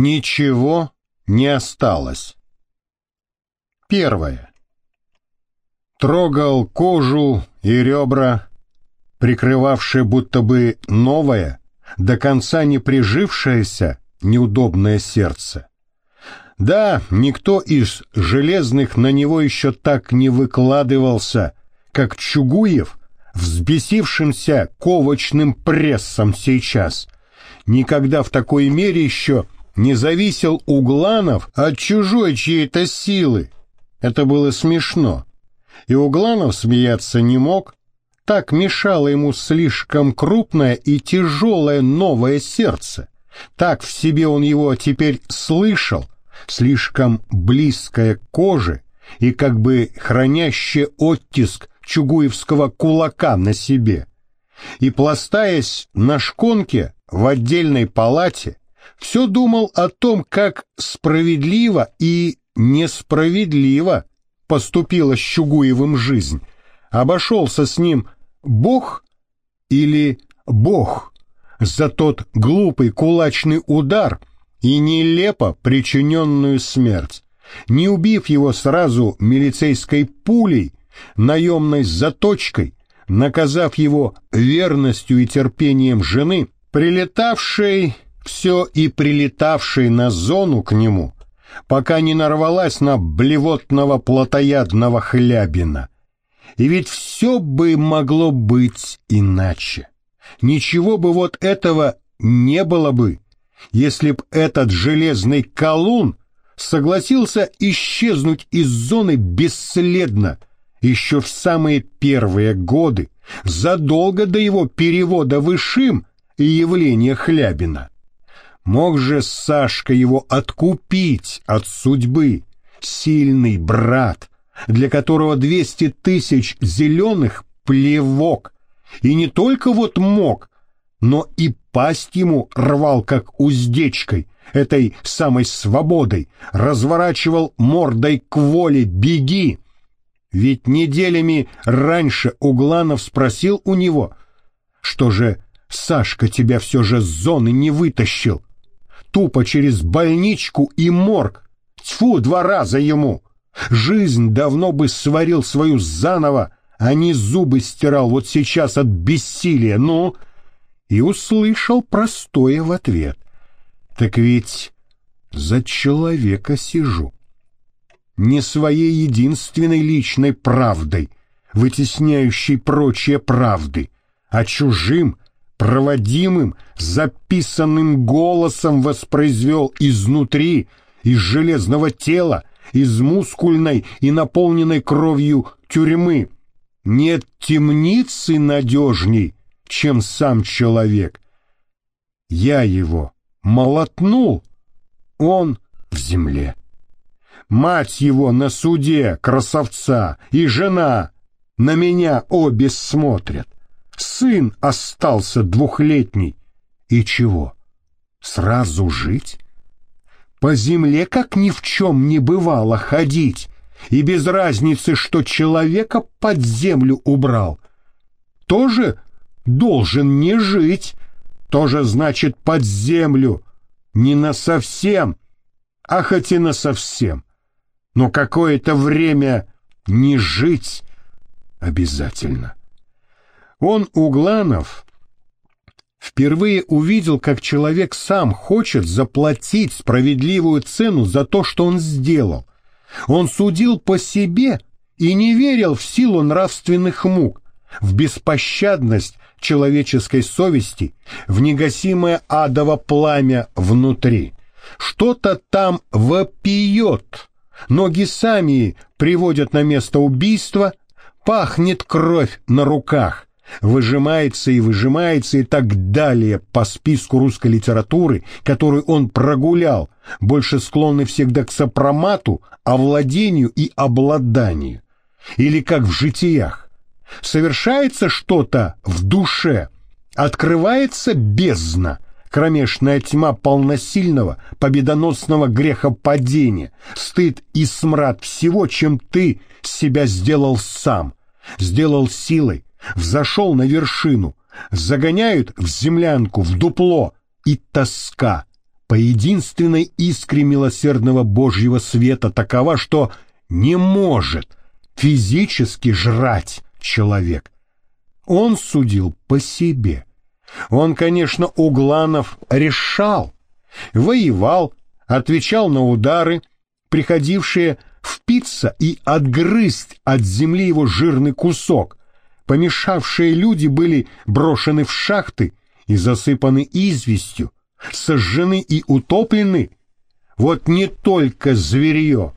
Ничего не осталось. Первое. Трогал кожу и ребра, прикрывавшие будто бы новое, до конца не прижившееся, неудобное сердце. Да, никто из железных на него еще так не выкладывался, как Чугуев, взбесившимся ковочным прессом сейчас. Никогда в такой мере еще не зависел Угланов от чужой чьей-то силы. Это было смешно. И Угланов смеяться не мог. Так мешало ему слишком крупное и тяжелое новое сердце. Так в себе он его теперь слышал, слишком близкое к коже и как бы хранящее оттиск чугуевского кулака на себе. И пластаясь на шконке в отдельной палате, все думал о том, как справедливо и несправедливо поступила с Чугуевым жизнь. Обошелся с ним Бог или Бог за тот глупый кулачный удар и нелепо причиненную смерть, не убив его сразу милицейской пулей, наемной заточкой, наказав его верностью и терпением жены, прилетавшей все и прилетавшей на зону к нему, пока не нарвалась на блевотного плотоядного хлябина. И ведь все бы могло быть иначе. Ничего бы вот этого не было бы, если б этот железный колун согласился исчезнуть из зоны бесследно еще в самые первые годы, задолго до его перевода в Ишим и явления Хлябина. Мог же Сашка его откупить от судьбы, сильный брат, для которого двести тысяч зеленых плевок, и не только вот мог, но и пасть ему рвал как уздечкой, этой самой свободой, разворачивал мордой к воле «беги». Ведь неделями раньше Угланов спросил у него, что же Сашка тебя все же с зоны не вытащил, тупо через больничку и морг. Тьфу, два раза ему. Жизнь давно бы сварил свою заново, а не зубы стирал вот сейчас от бессилия, ну... И услышал простое в ответ. Так ведь за человека сижу. Не своей единственной личной правдой, вытесняющей прочие правды, а чужим, проводимым, записанным голосом воспроизвел изнутри, из железного тела, из мускульной и наполненной кровью тюрьмы. Нет темницы надежней, чем сам человек. Я его молотнул, он в земле. Мать его на суде, красавца, и жена на меня обе смотрят. Сын остался двухлетний. И чего? Сразу жить? По земле, как ни в чем не бывало, ходить, и без разницы, что человека под землю убрал. Тоже должен не жить, тоже значит под землю, не на совсем, а хоть и на совсем. Но какое-то время не жить обязательно. Он, Угланов, впервые увидел, как человек сам хочет заплатить справедливую цену за то, что он сделал. Он судил по себе и не верил в силу нравственных мук, в беспощадность человеческой совести, в негасимое адово пламя внутри. Что-то там вопиет, ноги сами приводят на место убийства, пахнет кровь на руках, выжимается и выжимается и так далее по списку русской литературы, которую он прогулял, больше склонный всегда к сопромату, овладению и обладанию. Или как в житиях. Совершается что-то в душе, открывается бездна, кромешная тьма полносильного, победоносного грехопадения, стыд и смрад всего, чем ты себя сделал сам, сделал силой, взошел на вершину, загоняют в землянку, в дупло, и тоска, по единственной искре милосердного Божьего света такова, что не может физически жрать человек. Он судил по себе. Он, конечно, Угланов решал, воевал, отвечал на удары, приходившие впиться и отгрызть от земли его жирный кусок. Помешавшие люди были брошены в шахты и засыпаны известью, сожжены и утоплены. Вот не только зверье.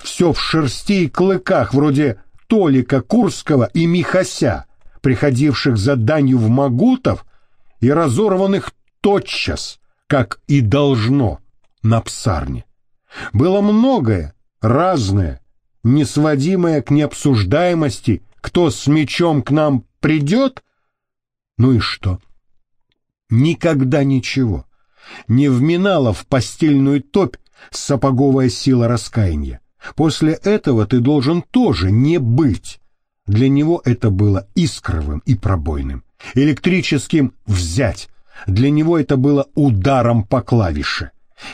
Все в шерсти и клыках, вроде Толика Курского и Михася, приходивших за данью в Магутов и разорванных тотчас, как и должно, на псарне. Было многое, разное, несводимое к необсуждаемости, кто с мечом к нам придет, ну и что? Никогда ничего. Не вминала в постельную топь сапоговая сила раскаяния. После этого ты должен тоже не быть. Для него это было искровым и пробойным, электрическим взять. Для него это было ударом по клавише.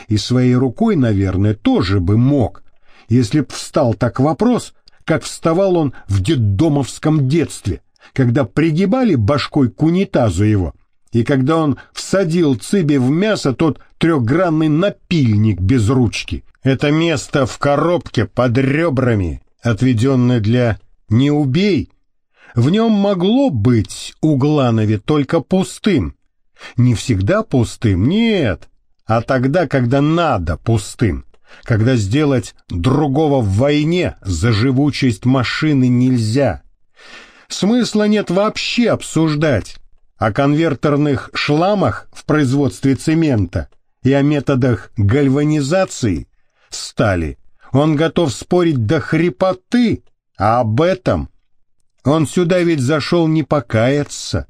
И своей рукой, наверное, тоже бы мог, если б встал так вопрос, как вставал он в детдомовском детстве, когда пригибали башкой к унитазу его, и когда он всадил цыбе в мясо тот трехгранный напильник без ручки. Это место в коробке под ребрами, отведенное для «не убей», в нем могло быть у Гланове только пустым. Не всегда пустым, нет, а тогда, когда надо пустым, когда сделать другого в войне за живучесть машины нельзя. Смысла нет вообще обсуждать о конвертерных шламах в производстве цемента и о методах гальванизации стали. Он готов спорить до хрипоты, а об этом он сюда ведь зашел не покаяться,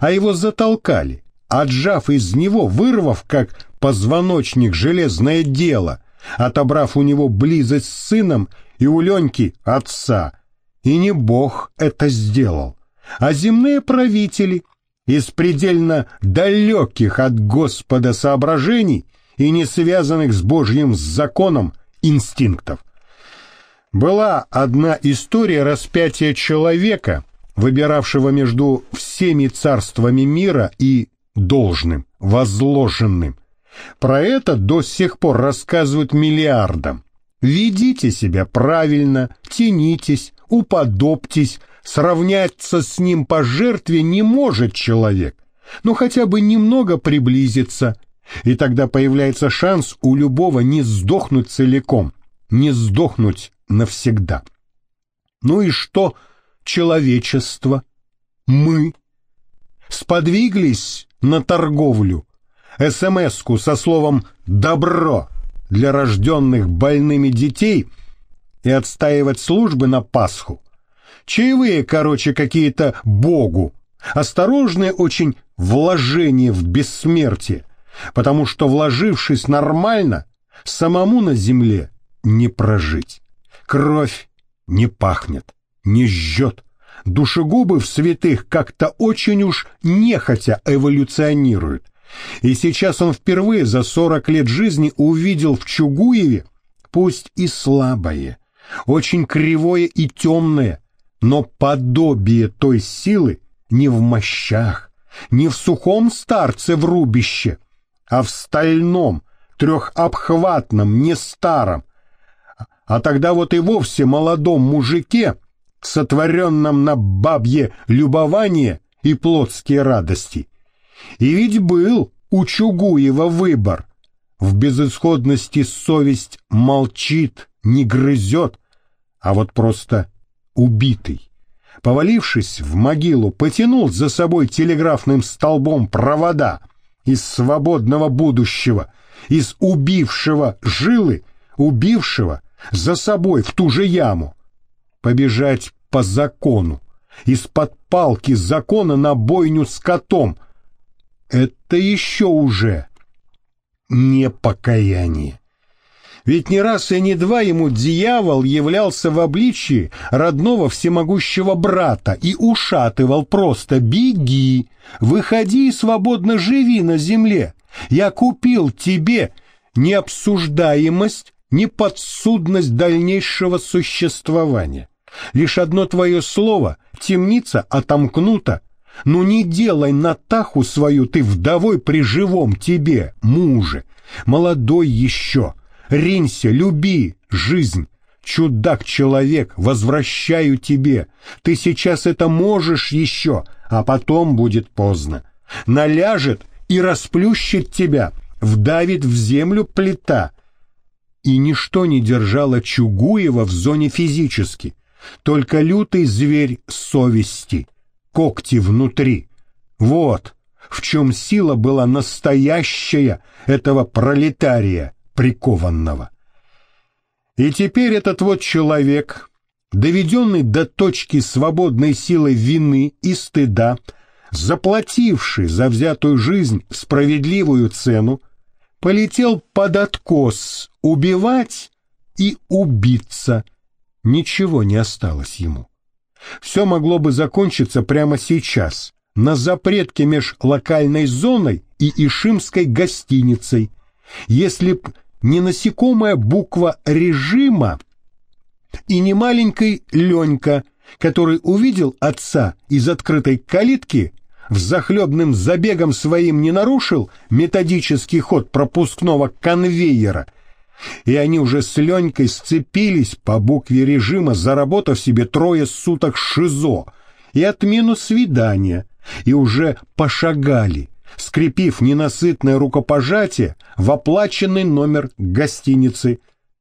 а его затолкали, отжав из него, вырвав, как позвоночник, железное дело, отобрав у него близость с сыном и у Леньки отца. И не Бог это сделал, а земные правители из предельно далеких от Господа соображений и не связанных с Божьим законом инстинктов. Была одна история распятия человека, выбиравшего между всеми царствами мира и должным, возложенным. Про это до сих пор рассказывают миллиардам. Ведите себя правильно, тянитесь, уподобьтесь, сравняться с ним по жертве не может человек, но хотя бы немного приблизиться, и тогда появляется шанс у любого не сдохнуть целиком, не сдохнуть навсегда. Ну и что человечество, мы, сподвиглись на торговлю, СМС-ку со словом «добро» для рожденных больными детей и отстаивать службы на Пасху. Чаевые, короче, какие-то Богу. Осторожные очень вложения в бессмертие, потому что, вложившись нормально, самому на земле не прожить. Кровь не пахнет, не жжет. Душегубы в святых как-то очень уж нехотя эволюционируют. И сейчас он впервые за сорок лет жизни увидел в Чугуеве, пусть и слабое, очень кривое и темное, но подобие той силы не в мощах, не в сухом старце в рубище, а в стальном, трехобхватном, не старом, а тогда вот и вовсе молодом мужике, сотворенном на бабье любование и плотские радости. И ведь был у Чугуева выбор. В безысходности совесть молчит, не грызет, а вот просто убитый. Повалившись в могилу, потянул за собой телеграфным столбом провода из свободного будущего, из убившего жилы, убившего за собой в ту же яму. Побежать по закону, из-под палки закона на бойню с котом — это еще уже не покаяние. Ведь не раз и не два ему дьявол являлся в обличии родного всемогущего брата и ушатывал просто «беги, выходи и свободно живи на земле, Я купил тебе необсуждаемость, неподсудность дальнейшего существования. Лишь одно твое слово, темница отомкнута. Ну не делай Натаху свою ты вдовой при живом тебе, муже. Молодой еще. Ринься, люби жизнь. Чудак-человек, возвращаю тебе. Ты сейчас это можешь еще, а потом будет поздно. Наляжет и расплющит тебя, вдавит в землю плита. И ничто не держало Чугуева в зоне физически только лютый зверь совести, когти внутри. Вот в чем сила была настоящая этого пролетария прикованного. И теперь этот вот человек, доведенный до точки свободной силы вины и стыда, заплативший за взятую жизнь справедливую цену, полетел под откос убивать и убиться – Ничего не осталось ему. Все могло бы закончиться прямо сейчас, на запретке меж локальной зоной и Ишимской гостиницей, если б не насекомая буква режима и не маленький Ленька, который увидел отца из открытой калитки, взахлебным забегом своим не нарушил методический ход пропускного конвейера – и они уже с Ленькой сцепились по букве режима, заработав себе трое суток ШИЗО и отмену свидания, и уже пошагали, скрепив ненасытное рукопожатие в оплаченный номер гостиницы.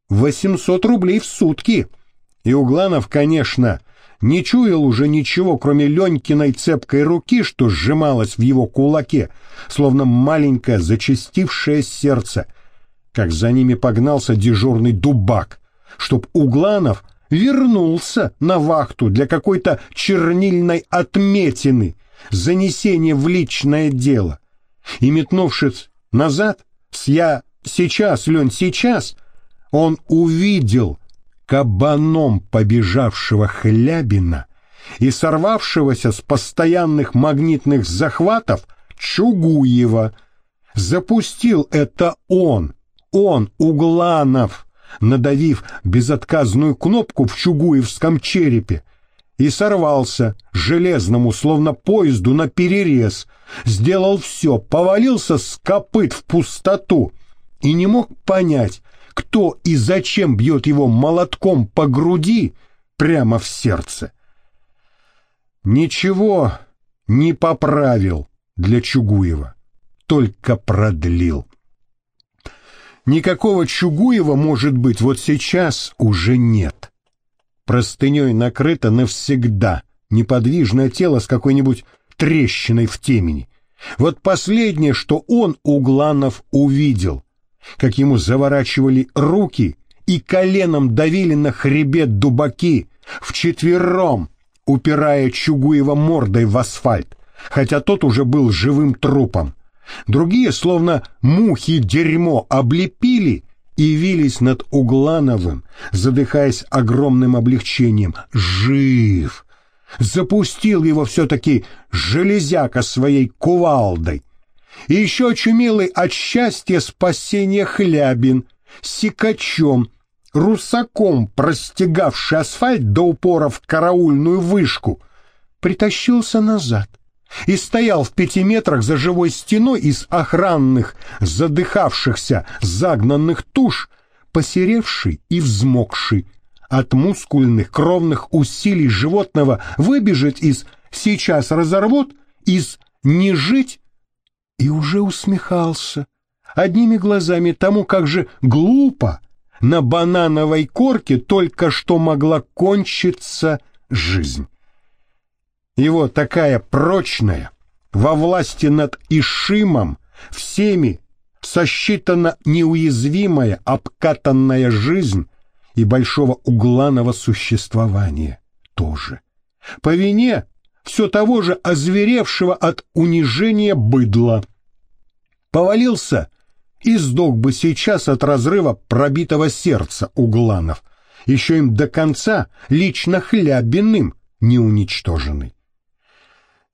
800 рублей в сутки. И Угланов, конечно, не чуял уже ничего, кроме Ленькиной цепкой руки, что сжималась в его кулаке, словно маленькое зачастившее сердце — как за ними погнался дежурный дубак, чтоб Угланов вернулся на вахту для какой-то чернильной отметины, занесения в личное дело. И метнувшись назад, с «я сейчас, Лень, сейчас», он увидел кабаном побежавшего Хлябина и сорвавшегося с постоянных магнитных захватов Чугуева. Запустил это он, он, Угланов, надавив безотказную кнопку в чугуевском черепе, и сорвался железному, словно поезду, на перерез, сделал все, повалился с копыт в пустоту и не мог понять, кто и зачем бьет его молотком по груди прямо в сердце. Ничего не поправил для Чугуева, только продлил. Никакого Чугуева, может быть, вот сейчас уже нет. Простыней накрыто навсегда неподвижное тело с какой-нибудь трещиной в темени. Вот последнее, что он, Угланов, увидел, как ему заворачивали руки и коленом давили на хребет дубаки, вчетвером упирая Чугуева мордой в асфальт, хотя тот уже был живым трупом. Другие, словно мухи дерьмо, облепили и вились над Углановым, задыхаясь огромным облегчением. «Жив!» Запустил его все-таки железяка своей кувалдой. И еще очумелый от счастья спасения Хлябин, сикачом, русаком, простегавший асфальт до упора в караульную вышку, притащился назад и стоял в пяти метрах за живой стеной из охранных, задыхавшихся, загнанных туш, посеревший и взмокший, от мускульных кровных усилий животного выбежать из «сейчас разорвут», из «не жить» и уже усмехался одними глазами тому, как же глупо на банановой корке только что могла кончиться жизнь. Его такая прочная, во власти над Ишимом, всеми сосчитана неуязвимая, обкатанная жизнь и большого угланого существования тоже. По вине все того же озверевшего от унижения быдла. Повалился и сдох бы сейчас от разрыва пробитого сердца угланов, еще им до конца лично хлябиным не уничтоженный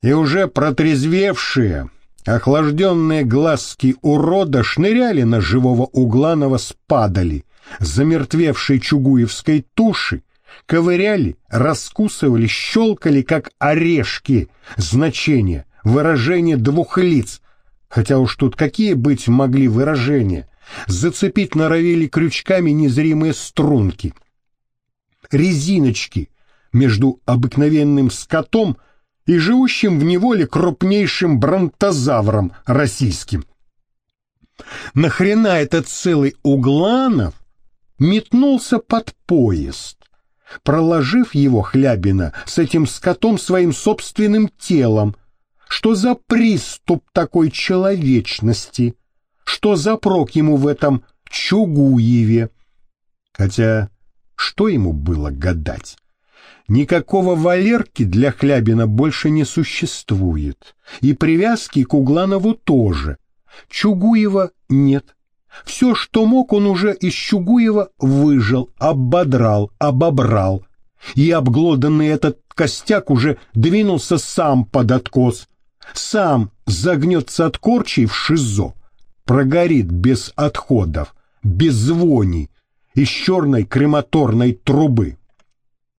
и уже протрезвевшие Охлажденные глазки урода шныряли на живого Угланова спадали, замертвевшей чугуевской туши, ковыряли, раскусывали, щелкали, как орешки, значения, выражения двух лиц, хотя уж тут какие быть могли выражения, зацепить норовили крючками незримые струнки, резиночки между обыкновенным скотом и живущим в неволе крупнейшим бронтозавром российским. Нахрена этот целый Угланов метнулся под поезд, проложив его Хлябина с этим скотом своим собственным телом. Что за приступ такой человечности? Что за прок ему в этом Чугуеве? Хотя что ему было гадать? Никакого Валерки для Хлябина больше не существует, и привязки к Угланову тоже. Чугуева нет. Все, что мог, он уже из Чугуева выжил, ободрал, обобрал. И обглоданный этот костяк уже двинулся сам под откос. Сам загнется от корчей в ШИЗО. Прогорит без отходов, без звони, из черной крематорной трубы.